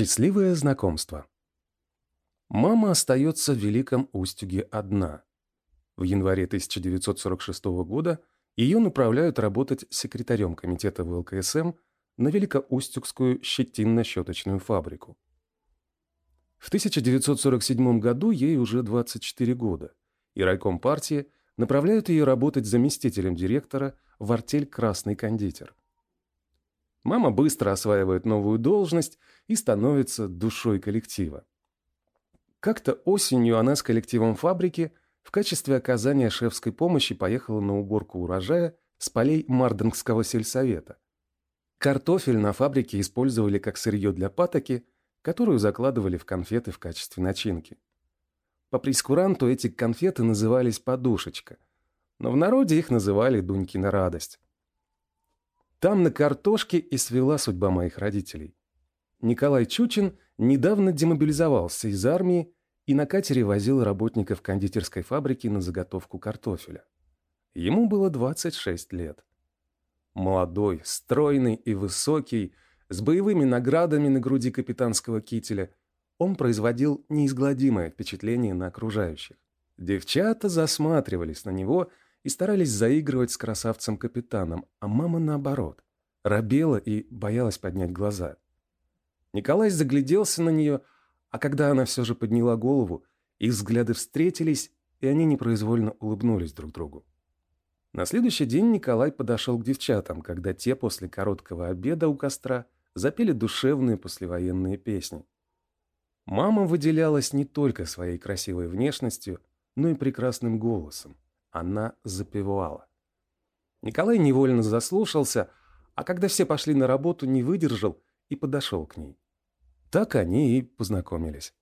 Счастливое знакомство. Мама остается в Великом Устюге одна. В январе 1946 года ее направляют работать секретарем комитета ВЛКСМ на Великоустюгскую щетинно-щеточную фабрику. В 1947 году ей уже 24 года, и райком партии направляют ее работать заместителем директора в артель «Красный кондитер». Мама быстро осваивает новую должность и становится душой коллектива. Как-то осенью она с коллективом фабрики в качестве оказания шефской помощи поехала на уборку урожая с полей Мардингского сельсовета. Картофель на фабрике использовали как сырье для патоки, которую закладывали в конфеты в качестве начинки. По прескуранту эти конфеты назывались «подушечка», но в народе их называли «Дунькина радость». Там на картошке и свела судьба моих родителей. Николай Чучин недавно демобилизовался из армии и на катере возил работников кондитерской фабрики на заготовку картофеля. Ему было 26 лет. Молодой, стройный и высокий, с боевыми наградами на груди капитанского кителя, он производил неизгладимое впечатление на окружающих. Девчата засматривались на него и старались заигрывать с красавцем-капитаном, а мама наоборот, робела и боялась поднять глаза. Николай загляделся на нее, а когда она все же подняла голову, их взгляды встретились, и они непроизвольно улыбнулись друг другу. На следующий день Николай подошел к девчатам, когда те после короткого обеда у костра запели душевные послевоенные песни. Мама выделялась не только своей красивой внешностью, но и прекрасным голосом. Она запевала. Николай невольно заслушался, а когда все пошли на работу, не выдержал и подошел к ней. Так они и познакомились.